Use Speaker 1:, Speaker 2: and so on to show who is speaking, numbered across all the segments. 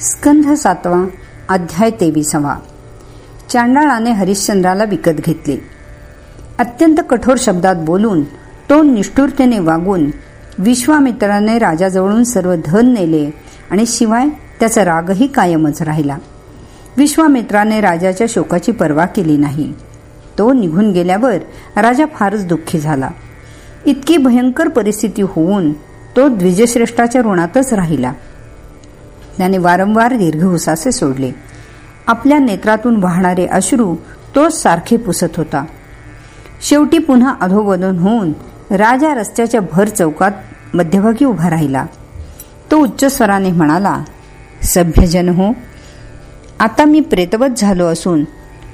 Speaker 1: स्कंध सातवा अध्याय तेविसावा. चांडाळाने हरिश्चंद्राला विकत घेतले. अत्यंत कठोर शब्दात बोलून तो निष्ठुरतेने वागून विश्वामित्राने राजाजवळून सर्व धन नेले आणि शिवाय त्याचा रागही कायमच राहिला. विश्वामित्राने राजाच्या शोकाची पर्वा केली नाही. तो निघून गेल्यावर राजा फारच दुःखी झाला. इतकी भयंकर परिस्थिती होऊन तो द्विजश्रेष्ठाच्या ऋणातच राहिला. त्याने वारंवार दीर्घउसासे सोडले. आपल्या नेत्रातून वाहणारे अश्रू तोच सारखे पुसत होता. शेवटी पुन्हा अधोगधन होऊन राजा रस्त्याच्या भर चौकात मध्यभागी उभा राहिला. तो उच्च स्वराने म्हणाला सभ्यजन हो आता मी प्रेतवत झालो असून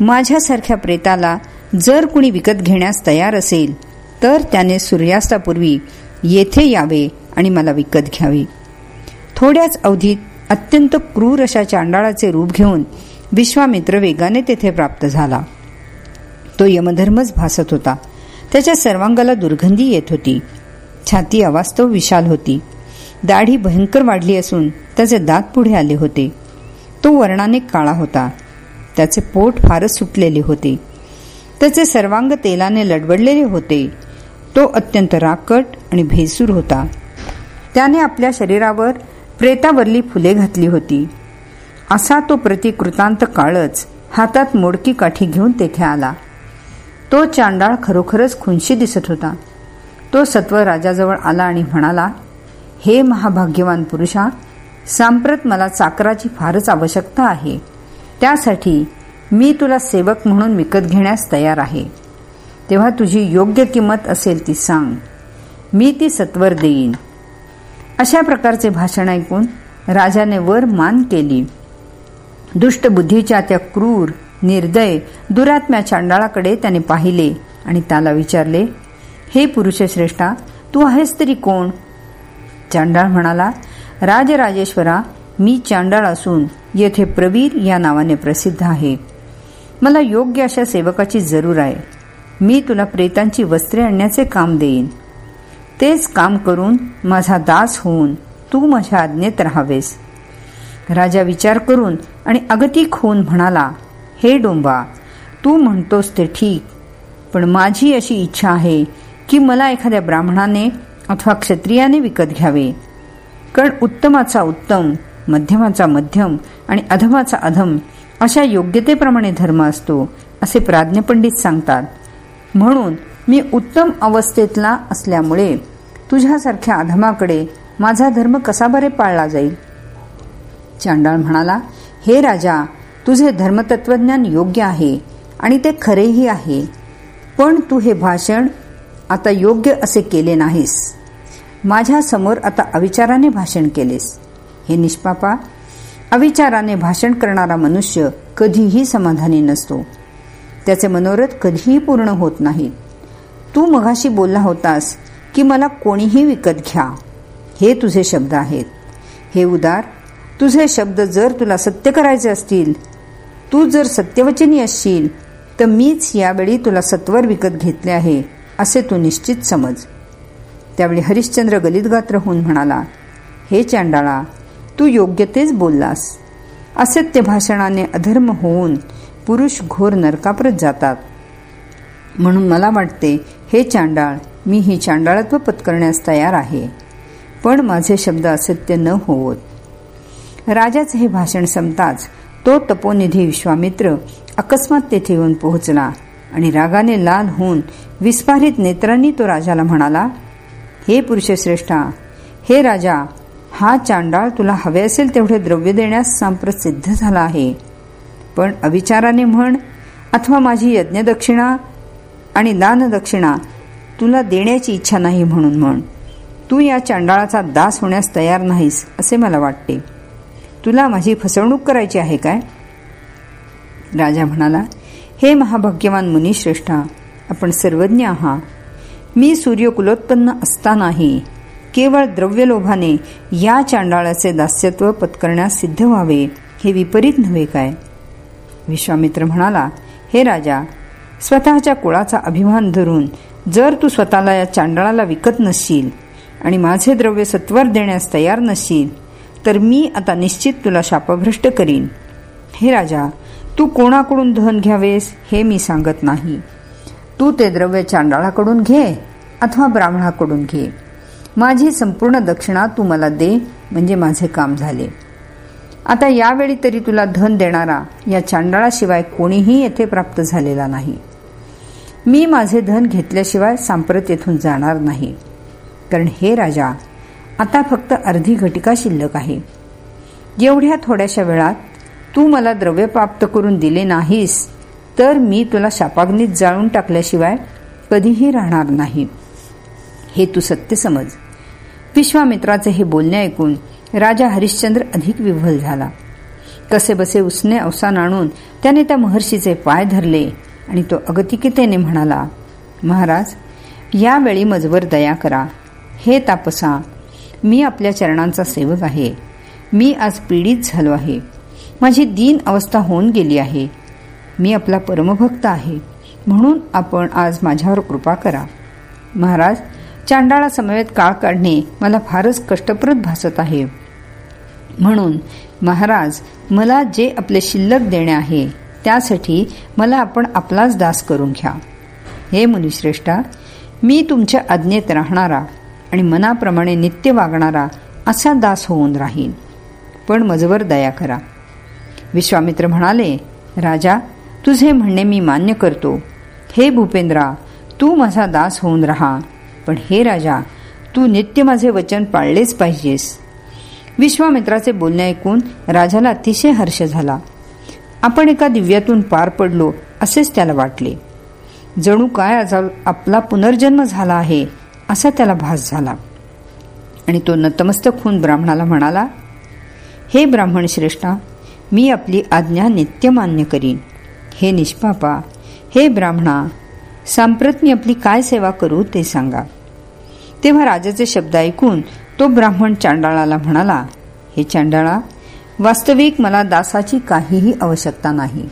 Speaker 1: माझ्यासारख्या प्रेताला जर कुणी विकत घेण्यास तयार असेल तर त्याने सूर्यास्तापूर्वी येथे यावे आणि मला विकत घ्यावे. थोड्याच अवधीत अत्यंत क्रूर अशा चांडाळाचे रूप घेऊन विश्वामित्र वेगाने तेथे प्राप्त झाला. तो यमधर्मच भासत होता. त्याच्या सर्वांगाला दुर्गंधी येत होती. छाती अवास्तव विशाल होती. दाढी भयंकर वाढली असून त्याचे दात पुढे आले होते. तो वर्णाने काळा होता. त्याचे पोट फारच सुटलेले होते. त्याचे सर्वांग तेलाने लडबडलेले होते. तो अत्यंत राकट आणि भेसूर होता. त्याने आपल्या शरीरावर प्रेतावरली फुले घातली होती. असा तो प्रतिकृतांत काळच हातात मोडकी काठी घेऊन तेथे आला. तो चांडाळ खरोखरच खुनशी दिसत होता. तो सत्व राजाजवळ आला आणि म्हणाला हे महाभाग्यवान पुरुषा सांप्रत मला चाकराची फारच आवश्यकता आहे. त्यासाठी मी तुला सेवक म्हणून विकत घेण्यास तयार आहे. तेव्हा तुझी योग्य किंमत असेल ती सांग. मी ती सत्वर देईन. अशा प्रकारचे भाषण ऐकून राजाने वर मान केली. दुष्ट बुद्धीच्या त्या क्रूर निर्दय दुरात्म्या चांडाळाकडे त्याने पाहिले आणि त्याला विचारले हे पुरुषश्रेष्ठा तू आहेस तरी कोण? चांडाळ म्हणाला राजराजेश्वरा मी चांडाळ असून येथे प्रवीर या नावाने प्रसिद्ध आहे. मला योग्य अशा सेवकाची जरूर आहे. मी तुला प्रेतांची वस्त्रे आणण्याचे काम देईन. तेच काम करून माझा दास होऊन तू माझ्या आज्ञेत राहावेस. राजा विचार करून आणि अगतिक होऊन म्हणाला हे डोंबा तू म्हणतोस ते ठीक पण माझी अशी इच्छा आहे की मला एखाद्या ब्राह्मणाने अथवा क्षत्रियाने विकत घ्यावे. कारण उत्तमाचा उत्तम मध्यमाचा मध्यम आणि अधमाचा अधम अशा योग्यतेप्रमाणे धर्म असतो असे प्राज्ञपंडित सांगतात. म्हणून मी उत्तम अवस्थेतला असल्यामुळे तुझ्यासारख्या अधमाकडे माझा धर्म कसा बरे पाळला जाईल? चांडाळ म्हणाला हे राजा तुझे धर्मतत्वज्ञान योग्य आहे आणि ते खरेही आहे. पण तू हे भाषण आता योग्य असे केले नाहीस. माझ्यासमोर आता अविचाराने भाषण केलेस. हे निष्पापा अविचाराने भाषण करणारा मनुष्य कधीही समाधानी नसतो. त्याचे मनोरथ कधीही पूर्ण होत नाहीत तू मघाशी बोलला होतास की मला कोणीही विकत घ्या. हे तुझे शब्द आहेत. हे उदार तुझे शब्द जर तुला सत्य करायचे असतील तू जर सत्यवचनी असशील तर मीच यावेळी तुला सत्वर विकत घेतले आहे असे तू निश्चित समज. त्यावेळी हरिश्चंद्र गलितगात्र होऊन म्हणाला हे चांडाळा तू योग्य तेच बोललास. असत्य भाषणाने अधर्म होऊन पुरुष घोर नरकाप्रत जातात. म्हणून मला वाटते हे चांडाळ मी ही चांडाळत्व पत्करण्यास तयार आहे. पण माझे शब्द असत्य न होवत. राजाचे हे भाषण संपताच तो तपोनिधी विश्वामित्र अकस्मात तेथे येऊन पोहोचला आणि रागाने लाल होऊन विस्फारित नेत्रांनी तो राजाला म्हणाला हे पुरुषश्रेष्ठा हे राजा हा चांडाळ तुला हवे असेल तेवढे द्रव्य देण्यास सांप्रसिद्ध झाला आहे. पण अविचाराने म्हण अथवा माझी यज्ञदक्षिणा आणि दानदक्षिणा तुला देण्याची इच्छा नाही म्हणून म्हण. तू या चांडाळाचा दास होण्यास तयार नाहीस असे मला वाटते. तुला माझी फसवणूक करायची आहे काय? राजा म्हणाला हे महाभाग्यवान मुनिश्रेष्ठा आपण सर्वज्ञ आहात मी सूर्यकुलोत्पन्न असतानाही केवळ द्रव्यलोभाने या चांडाळाचे दास्यत्व पत्करण्यास सिद्ध व्हावे हे विपरीत नव्हे काय? विश्वामित्र म्हणाला हे राजा स्वतःच्या कुळाचा अभिमान धरून जर तू स्वतःला या चांडळाला विकत नसशील आणि माझे द्रव्य सत्वर देण्यास तयार नसशील तर मी आता निश्चित तुला शापभ्रष्ट करीन. हे राजा तू कोणाकडून धन घ्यावेस हे मी सांगत नाही. तू ते द्रव्य चांडाळाकडून घे अथवा ब्राह्मणाकडून घे. माझी संपूर्ण दक्षिणा तू मला दे म्हणजे माझे काम झाले. आता यावेळी तरी तुला धन देणारा या चांडाळाशिवाय कोणीही येथे प्राप्त झालेला नाही. मी माझे धन घेतल्याशिवाय सांप्रत येथून जाणार नाही. कारण हे राजा आता फक्त अर्धी घटिका शिल्लक आहे. एवढ्या थोड्याशा वेळात तू मला द्रव्य प्राप्त करून दिले नाहीस तर मी तुला शापाग्नीत जाळून टाकल्याशिवाय कधीही राहणार नाही. हे तू सत्य समज. विश्वामित्राचे हे बोलणे ऐकून राजा हरिश्चंद्र अधिक विव्हल झाला. कसे बसे उसने अवसान आणून त्याने त्या महर्षीचे पाय धरले. आणि तो अगतिकतेने म्हणाला महाराज यावेळी मजवर दया करा. हे तापसा मी आपल्या चरणांचा सेवक आहे. मी आज पीडित झालो आहे. माझी दीन अवस्था होऊन गेली आहे. मी आपला परमभक्त आहे. म्हणून आपण आज माझ्यावर कृपा करा. महाराज चांडाळा समवेत काळ काढणे मला फारच कष्टप्रद भासत आहे. म्हणून महाराज मला जे आपले शिल्लक देणे आहे त्यासाठी मला आपण आपलाच दास करून घ्या. हे मुनिश्रेष्ठा मी तुमच्या आज्ञेत राहणारा आणि मनाप्रमाणे नित्य वागणारा असा दास होऊन राहीन. पण मजवर दया करा. विश्वामित्र म्हणाले राजा तुझे म्हणणे मी मान्य करतो. हे भूपेंद्रा तू माझा दास होऊन राहा. पण हे राजा तू नित्य माझे वचन पाळलेच पाहिजेस. विश्वामित्राचे बोलणे ऐकून राजाला अतिशय हर्ष झाला. आपण एका दिव्यातून पार पडलो असेच त्याला वाटले. जणू काय आपला पुनर्जन्म झाला आहे असा त्याला भास झाला. आणि तो नतमस्तक होऊन ब्राह्मणाला म्हणाला हे ब्राह्मण श्रेष्ठा मी आपली आज्ञा नित्य मान्य करीन. हे निष्पापा हे ब्राह्मणा सांप्रत मी आपली काय सेवा करू ते सांगा. तेव्हा राजाचे शब्द ऐकून तो ब्राह्मण चांडाळाला म्हणाला हे चांडाळा वास्तविक मला दासाची काहीही आवश्यकता नाही.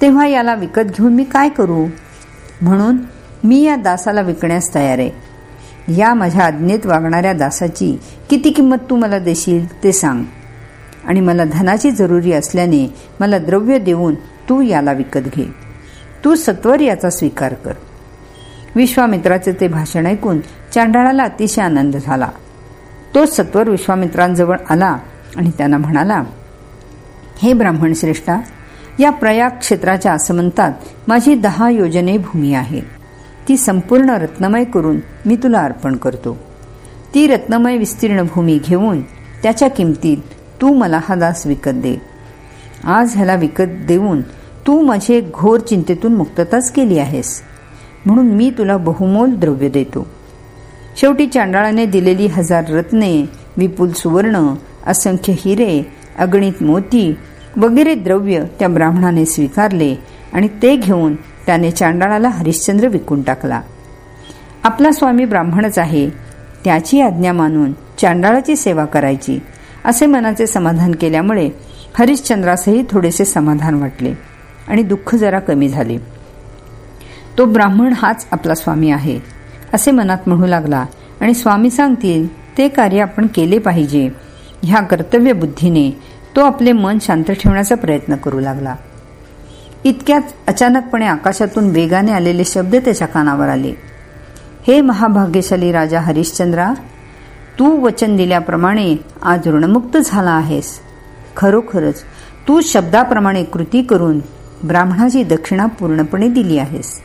Speaker 1: तेव्हा याला विकत घेऊन मी काय करू? म्हणून मी या दासाला विकण्यास तयार आहे. या माझ्या आज्ञेत वागणाऱ्या दासाची किती किंमत तू मला देशील ते सांग. आणि मला धनाची जरुरी असल्याने मला द्रव्य देऊन तू याला विकत घे. तू सत्वर याचा स्वीकार कर. विश्वामित्राचे ते भाषण ऐकून चांडाळाला अतिशय आनंद झाला. तो सत्वर विश्वामित्रांजवळ आला आणि त्यांना म्हणाला हे ब्राह्मण श्रेष्ठा या प्रयाग क्षेत्राच्या आसमंतात माझी दहा योजने भूमी आहे. ती संपूर्ण रत्नमय करून मी तुला अर्पण करतो. ती रत्नमय विस्तीर्ण भूमी घेऊन त्याच्या किमतीत तू मला हा दास विकत दे. आज ह्याला विकत देऊन तू माझी घोर चिंतेतून मुक्तताच केली आहेस. म्हणून मी तुला बहुमोल द्रव्य देतो. शेवटी चांडाळाने दिलेली हजार रत्ने विपुल सुवर्ण असंख्य हिरे अगणित मोती वगैरे द्रव्य त्या ब्राह्मणाने स्वीकारले आणि ते घेऊन त्याने चांडाळाला हरिश्चंद्र विकून टाकला. आपला स्वामी ब्राह्मणच आहे. त्याची आज्ञा मानून चांडाळाची सेवा करायची असे मनाचे समाधान केल्यामुळे हरिश्चंद्रासही थोडेसे समाधान वाटले आणि दुःख जरा कमी झाले. तो ब्राह्मण हाच आपला स्वामी आहे असे मनात म्हणू लागला आणि स्वामी सांगतील ते कार्य आपण केले पाहिजे. ह्या कर्तव्य बुद्धीने तो आपले मन शांत ठेवण्याचा प्रयत्न करू लागला. इतक्यात अचानकपणे आकाशातून वेगाने आलेले शब्द त्याच्या कानावर आले. हे महाभाग्यशाली राजा हरिश्चंद्रा तू वचन दिल्याप्रमाणे आज ऋणमुक्त झाला आहेस. खरोखरच तू शब्दाप्रमाणे कृती करून ब्राह्मणाची दक्षिणा पूर्णपणे दिली आहेस.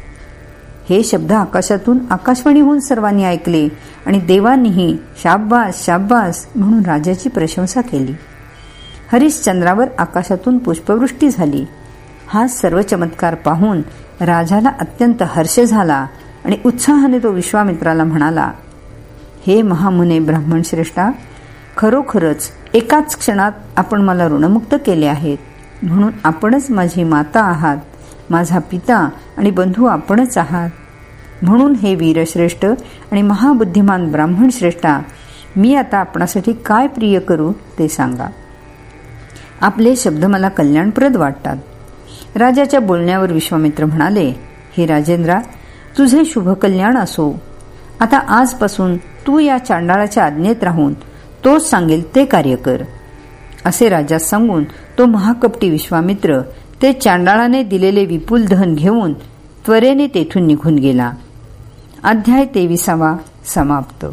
Speaker 1: हे शब्द आकाशातून आकाशवाणी होऊन सर्वांनी ऐकले आणि देवांनीही शाब्बास शाब्बास म्हणून राजाची प्रशंसा केली. हरिश्चंद्रावर आकाशातून पुष्पवृष्टी झाली. हा सर्व चमत्कार पाहून राजाला अत्यंत हर्ष झाला आणि उत्साहाने तो विश्वामित्राला म्हणाला हे महामुने ब्राह्मण श्रेष्ठा खरोखरच एकाच क्षणात आपण मला ऋणमुक्त केले आहेत. म्हणून आपणच माझी माता आहात माझा पिता आणि बंधू आपणच आहात. म्हणून हे वीरश्रेष्ठ आणि महाबुद्धिमान ब्राह्मण श्रेष्ठा मी आता आपणासाठी काय प्रिय करू ते सांगा. आपले शब्द मला कल्याणप्रद वाटतात. राजाच्या बोलण्यावर विश्वामित्र म्हणाले हे राजेंद्रा तुझे शुभ कल्याण असो. आता आजपासून तू या चांडाळाच्या आज्ञेत राहून तोच सांगेल ते कार्य कर. असे राजा सांगून तो महाकपटी विश्वामित्र ते चांडाळाने दिलेले विपुल धन घेऊन त्वरेने तेथून निघून गेला. अध्याय तेविसावा समाप्त.